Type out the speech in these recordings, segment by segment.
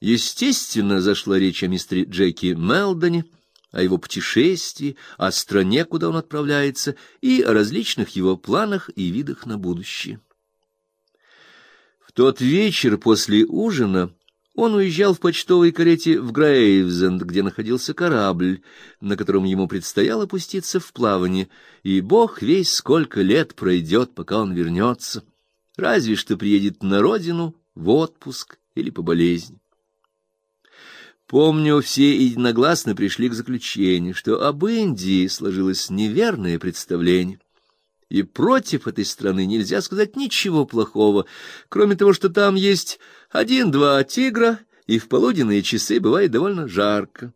Естественно, зашла речь о мистере Джеки Мелдоне, о его путешествии, о стране, куда он отправляется, и о различных его планах и видах на будущее. В тот вечер после ужина он уезжал в почтовой карете в Грейвзенд, где находился корабль, на котором ему предстояло пуститься в плавание, и бог весь сколько лет пройдет, пока он вернется, разве что приедет на родину в отпуск или по болезни. Помню, все единогласно пришли к заключению, что об Индии сложилось неверное представление. И против этой страны нельзя сказать ничего плохого, кроме того, что там есть один-два тигра, и в полуденные часы бывает довольно жарко.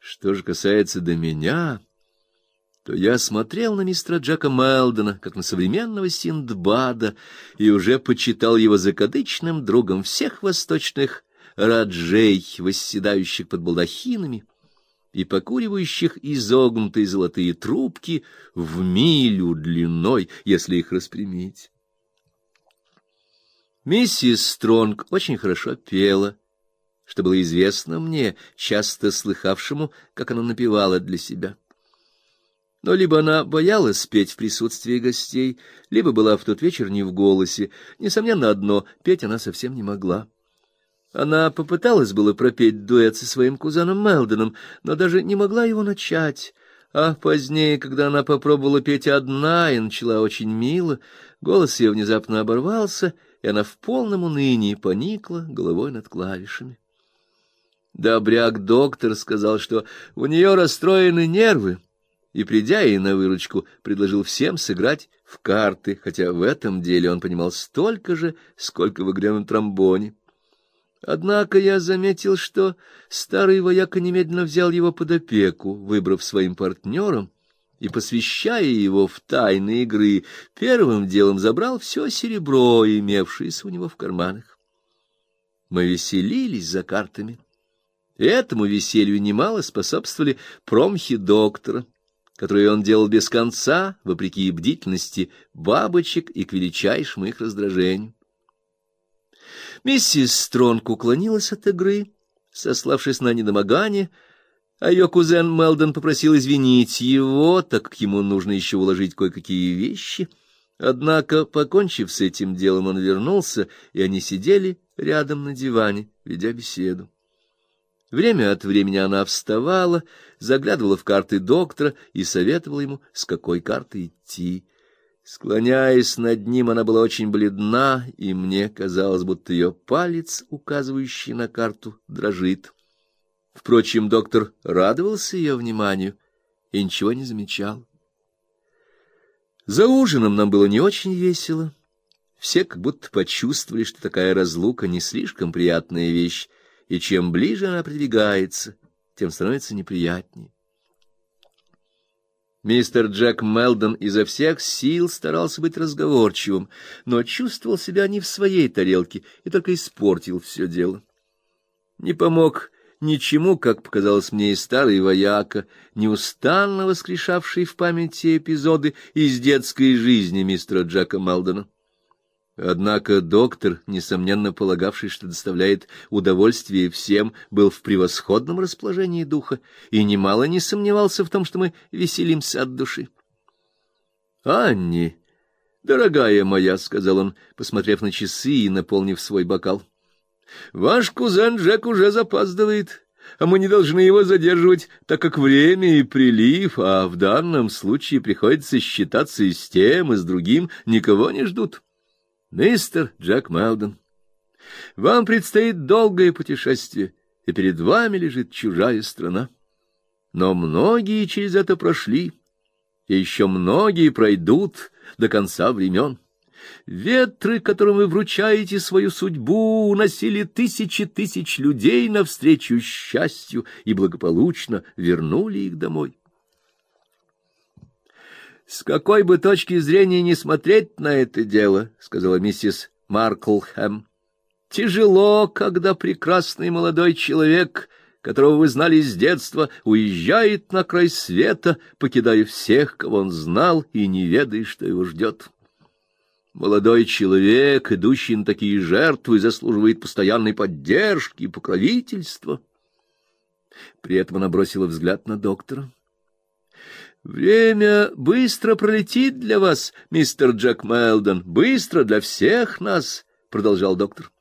Что же касается до меня, то я смотрел на мистера Джека Мелдона, как на современного Синдбада, и уже почитал его закадычным другом всех восточных раджей, восседающих под балдахинами и покуривающих изогнутые золотые трубки в милю длиной, если их распрямить. Миссис Стронг очень хорошо пела, что было известно мне, часто слыхавшему, как она напевала для себя. Но либо она боялась петь в присутствии гостей, либо была в тот вечер не в голосе. Несомненно одно — петь она совсем не могла. Она попыталась было пропеть дуэт со своим кузеном Мелдоном, но даже не могла его начать. А позднее, когда она попробовала петь одна и начала очень мило, голос ее внезапно оборвался, и она в полном унынии поникла головой над клавишами. Добряк-доктор сказал, что у нее расстроены нервы, и, придя ей на выручку, предложил всем сыграть в карты, хотя в этом деле он понимал столько же, сколько в игре на тромбоне. Однако я заметил, что старый вояка немедленно взял его под опеку, выбрав своим партнером, и, посвящая его в тайны игры, первым делом забрал все серебро, имевшееся у него в карманах. Мы веселились за картами. Этому веселью немало способствовали промхи доктора, которые он делал без конца, вопреки бдительности бабочек и к величайшему их раздражению. Миссис Стронг уклонилась от игры, сославшись на недомогание, а ее кузен Мелдон попросил извинить его, так как ему нужно еще уложить кое-какие вещи. Однако, покончив с этим делом, он вернулся, и они сидели рядом на диване, ведя беседу. Время от времени она вставала, заглядывала в карты доктора и советовала ему, с какой карты идти. Склоняясь над ним, она была очень бледна, и мне казалось, будто ее палец, указывающий на карту, дрожит. Впрочем, доктор радовался ее вниманию и ничего не замечал. За ужином нам было не очень весело. Все как будто почувствовали, что такая разлука не слишком приятная вещь, и чем ближе она продвигается, тем становится неприятнее. Мистер Джек Мелдон изо всех сил старался быть разговорчивым, но чувствовал себя не в своей тарелке и только испортил все дело. Не помог ничему, как показалось мне и старый вояка, неустанно воскрешавший в памяти эпизоды из детской жизни мистера Джека Мелдона. Однако доктор, несомненно полагавший, что доставляет удовольствие всем, был в превосходном расположении духа и немало не сомневался в том, что мы веселимся от души. «Анни, дорогая моя», — сказал он, посмотрев на часы и наполнив свой бокал, — «ваш кузен Джек уже запаздывает, а мы не должны его задерживать, так как время и прилив, а в данном случае приходится считаться и с тем, и с другим, никого не ждут». Мистер Джек Мелдон, вам предстоит долгое путешествие, и перед вами лежит чужая страна. Но многие через это прошли, и еще многие пройдут до конца времен. Ветры, которым вы вручаете свою судьбу, уносили тысячи тысяч людей навстречу счастью и благополучно вернули их домой. С какой бы точки зрения не смотреть на это дело, сказала миссис Марклхэм. Тяжело, когда прекрасный молодой человек, которого вы знали с детства, уезжает на край света, покидая всех, кого он знал, и не ведая, что его ждет. Молодой человек, идущий на такие жертвы, заслуживает постоянной поддержки и покровительства. При этом она бросила взгляд на доктора. Время быстро пролетит для вас, мистер Джек Мелдон, быстро для всех нас, продолжал доктор.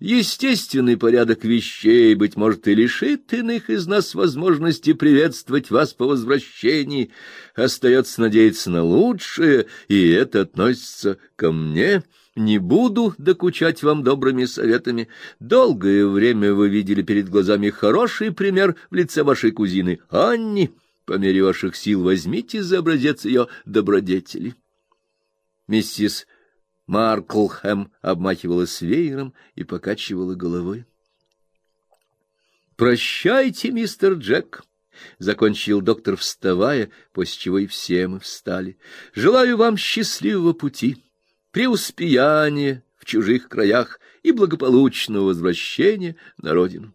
Естественный порядок вещей, быть может, и лишит иных из нас возможности приветствовать вас по возвращении. Остается надеяться на лучшее, и это относится ко мне. Не буду докучать вам добрыми советами. Долгое время вы видели перед глазами хороший пример в лице вашей кузины Анни. По мере ваших сил возьмите за образец ее добродетели. Миссис Марклхэм обмахивалась веером и покачивала головой. Прощайте, мистер Джек, закончил доктор, вставая, после чего и все мы встали. Желаю вам счастливого пути, преуспеяния в чужих краях и благополучного возвращения на родину.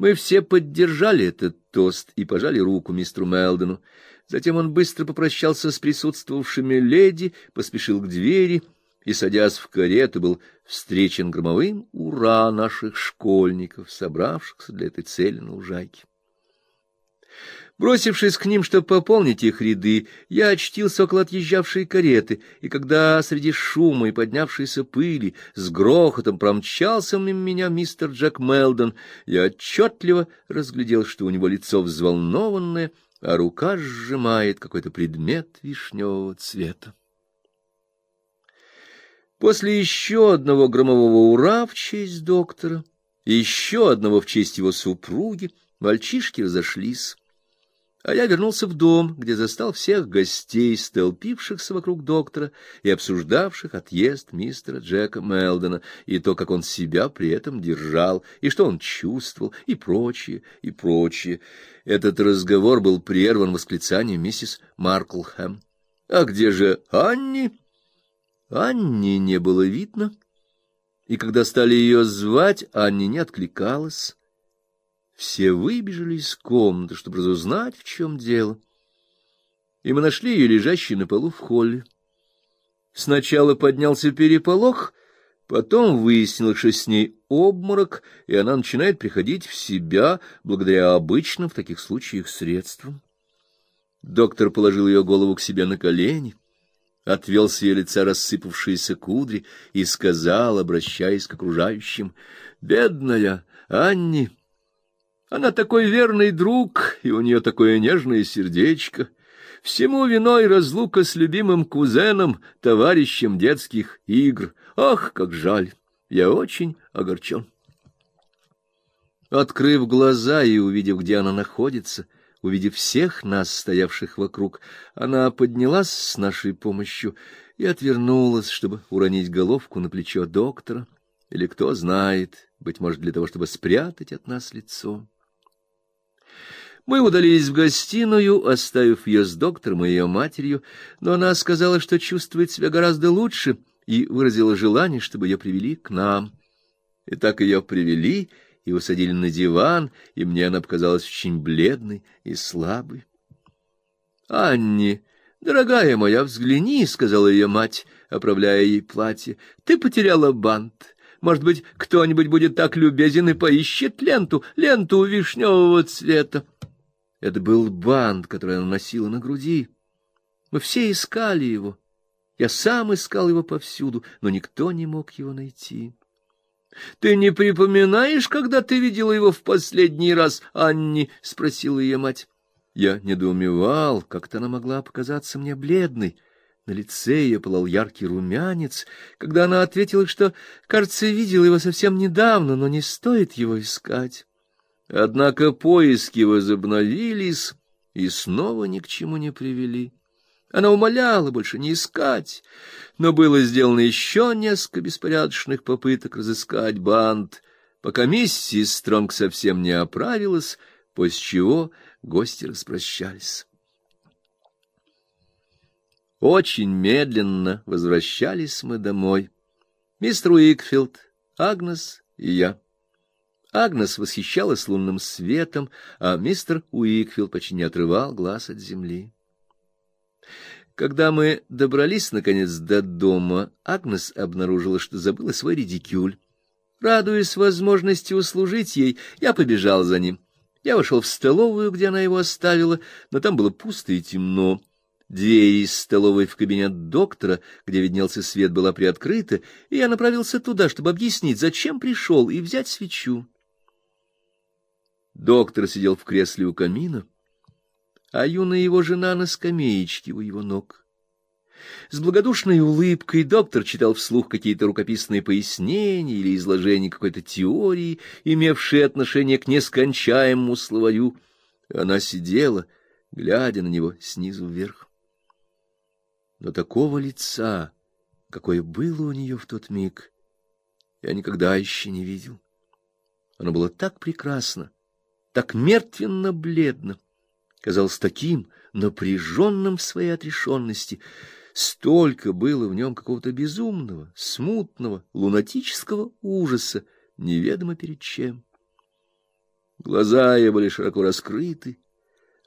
Мы все поддержали этот тост и пожали руку мистеру Мелдону. Затем он быстро попрощался с присутствовавшими леди, поспешил к двери и, садясь в карету, был встречен громовым ура наших школьников, собравшихся для этой цели на лужайке. Бросившись к ним, чтобы пополнить их ряды, я очтился около отъезжавшей кареты, и когда среди шума и поднявшейся пыли с грохотом промчался мимо меня мистер Джек Мелдон, я отчетливо разглядел, что у него лицо взволнованное, а рука сжимает какой-то предмет вишневого цвета. После еще одного громового ура в честь доктора еще одного в честь его супруги мальчишки разошлись. А я вернулся в дом, где застал всех гостей, столпившихся вокруг доктора и обсуждавших отъезд мистера Джека Мелдона и то, как он себя при этом держал, и что он чувствовал, и прочее, и прочее. Этот разговор был прерван восклицанием миссис Марклхэм. «А где же Анни?» Анни не было видно, и когда стали ее звать, Анни не откликалась. Все выбежали из комнаты, чтобы разузнать, в чем дело. И мы нашли ее лежащей на полу в холле. Сначала поднялся переполох, потом выяснилось, что с ней обморок, и она начинает приходить в себя благодаря обычным в таких случаях средствам. Доктор положил ее голову к себе на колени, отвел с ее лица рассыпавшиеся кудри и сказал, обращаясь к окружающим: "Бедная Анни, она такой верный друг, и у нее такое нежное сердечко. Всему виной разлука с любимым кузеном, товарищем детских игр. Ах, как жаль! Я очень огорчен. Открыв глаза и увидев, где она находится, увидев всех нас, стоявших вокруг, она поднялась с нашей помощью и отвернулась, чтобы уронить головку на плечо доктора, или кто знает, быть может, для того, чтобы спрятать от нас лицо. Мы удалились в гостиную, оставив ее с доктором и ее матерью, но она сказала, что чувствует себя гораздо лучше, и выразила желание, чтобы ее привели к нам. И так ее привели и усадили на диван, и мне она показалась очень бледной и слабой. Анни, дорогая моя, взгляни, сказала ее мать, оправляя ей платье. Ты потеряла бант. Может быть, кто-нибудь будет так любезен и поищет ленту, ленту вишневого цвета. Это был бант, который она носила на груди. Мы все искали его. Я сам искал его повсюду, но никто не мог его найти. Ты не припоминаешь, когда ты видела его в последний раз, Анни, спросила ее мать. Я недоумевал, как-то она могла показаться мне бледной. На лице ее пылал яркий румянец, когда она ответила, что, кажется, видела его совсем недавно, но не стоит его искать. Однако поиски возобновились и снова ни к чему не привели. Она умоляла больше не искать, но было сделано еще несколько беспорядочных попыток разыскать банд, пока миссис Стронг совсем не оправилась, после чего гости распрощались. Очень медленно возвращались мы домой. Мистер Уикфилд, Агнес и я. Агнес восхищалась лунным светом, а мистер Уикфилд почти не отрывал глаз от земли. Когда мы добрались, наконец, до дома, Агнес обнаружила, что забыла свой редикюль. Радуясь возможности услужить ей, я побежал за ним. Я вошел в столовую, где она его оставила, но там было пусто и темно. Дверь из столовой в кабинет доктора, где виднелся свет, была приоткрыта, и я направился туда, чтобы объяснить, зачем пришел, и взять свечу. Доктор сидел в кресле у камина а юная его жена на скамеечке у его ног. С благодушной улыбкой доктор читал вслух какие-то рукописные пояснения или изложения какой-то теории, имевшие отношение к нескончаемому словарю. Она сидела, глядя на него снизу вверх. Но такого лица, какое было у нее в тот миг, я никогда еще не видел. Оно было так прекрасно, так мертвенно-бледно казалось таким напряженным в своей отрешенности. Столько было в нем какого-то безумного, смутного, лунатического ужаса, неведомо перед чем. Глаза ее были широко раскрыты,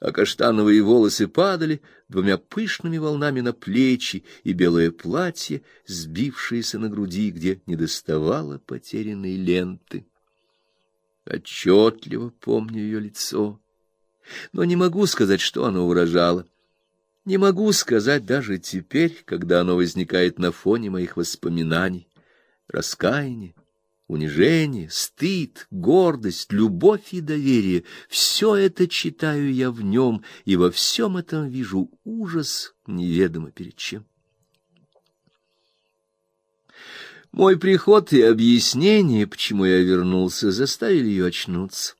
а каштановые волосы падали двумя пышными волнами на плечи, и белое платье, сбившееся на груди, где недоставало потерянной ленты. Отчетливо помню ее лицо но не могу сказать, что оно выражало. Не могу сказать даже теперь, когда оно возникает на фоне моих воспоминаний. Раскаяние, унижение, стыд, гордость, любовь и доверие — все это читаю я в нем, и во всем этом вижу ужас неведомо перед чем. Мой приход и объяснение, почему я вернулся, заставили ее очнуться.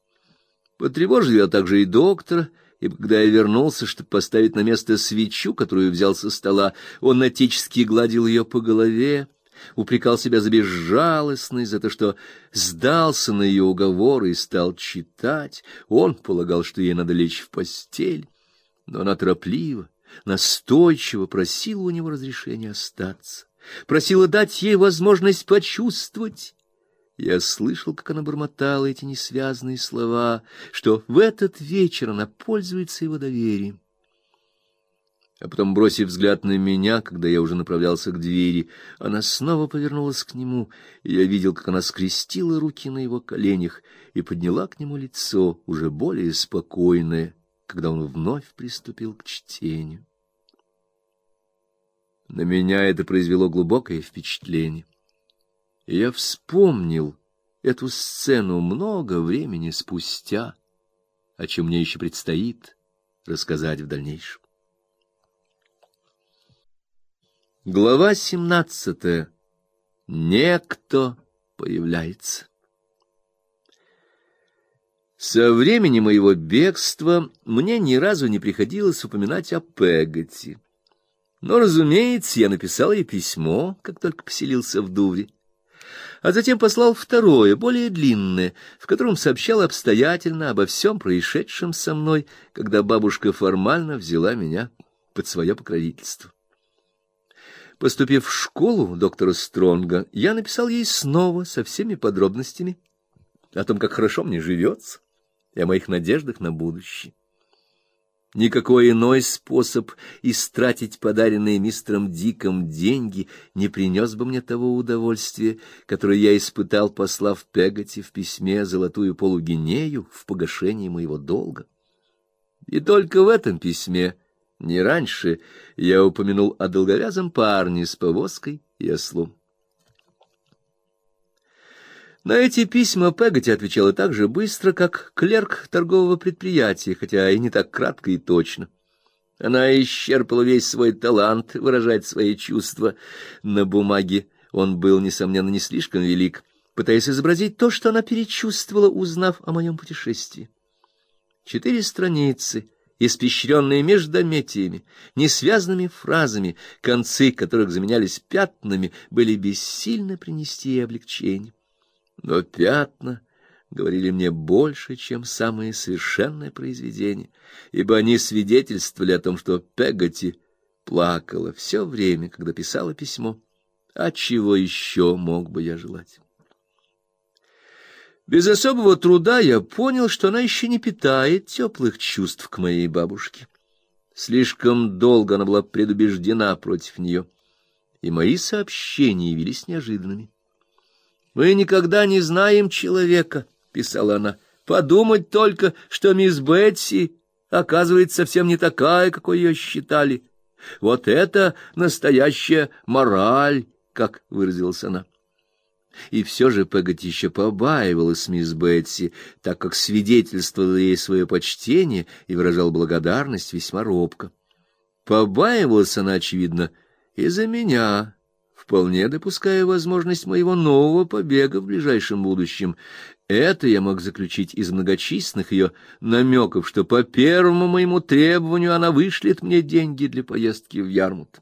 Потревожил я также и доктора, и когда я вернулся, чтобы поставить на место свечу, которую взял со стола, он отечески гладил ее по голове, упрекал себя за безжалостность, за то, что сдался на ее уговоры и стал читать. Он полагал, что ей надо лечь в постель, но она торопливо, настойчиво просила у него разрешения остаться, просила дать ей возможность почувствовать я слышал, как она бормотала эти несвязные слова, что в этот вечер она пользуется его доверием. А потом, бросив взгляд на меня, когда я уже направлялся к двери, она снова повернулась к нему, и я видел, как она скрестила руки на его коленях и подняла к нему лицо, уже более спокойное, когда он вновь приступил к чтению. На меня это произвело глубокое впечатление. И я вспомнил эту сцену много времени спустя, о чем мне еще предстоит рассказать в дальнейшем. Глава семнадцатая. Некто появляется. Со времени моего бегства мне ни разу не приходилось упоминать о Пегати. Но, разумеется, я написал ей письмо, как только поселился в Дувре а затем послал второе, более длинное, в котором сообщал обстоятельно обо всем происшедшем со мной, когда бабушка формально взяла меня под свое покровительство. Поступив в школу доктора Стронга, я написал ей снова со всеми подробностями о том, как хорошо мне живется, и о моих надеждах на будущее. Никакой иной способ истратить подаренные мистером Диком деньги не принес бы мне того удовольствия, которое я испытал, послав Пегати в письме золотую полугинею в погашении моего долга. И только в этом письме, не раньше, я упомянул о долговязом парне с повозкой и ослом. На эти письма Пегати отвечала так же быстро, как клерк торгового предприятия, хотя и не так кратко и точно. Она исчерпала весь свой талант выражать свои чувства. На бумаге он был, несомненно, не слишком велик, пытаясь изобразить то, что она перечувствовала, узнав о моем путешествии. Четыре страницы, испещренные междометиями, несвязанными фразами, концы которых заменялись пятнами, были бессильно принести ей облегчение. Но пятна говорили мне больше, чем самые совершенные произведения, ибо они свидетельствовали о том, что Пегати плакала все время, когда писала письмо. А чего еще мог бы я желать? Без особого труда я понял, что она еще не питает теплых чувств к моей бабушке. Слишком долго она была предубеждена против нее, и мои сообщения явились неожиданными. «Мы никогда не знаем человека», — писала она. «Подумать только, что мисс Бетси оказывается совсем не такая, какой ее считали. Вот это настоящая мораль, как выразилась она». И все же Пегати еще побаивалась мисс Бетси, так как свидетельствовала ей свое почтение и выражал благодарность весьма робко. Побаивалась она, очевидно, и за меня, вполне допуская возможность моего нового побега в ближайшем будущем. Это я мог заключить из многочисленных ее намеков, что по первому моему требованию она вышлет мне деньги для поездки в Ярмут.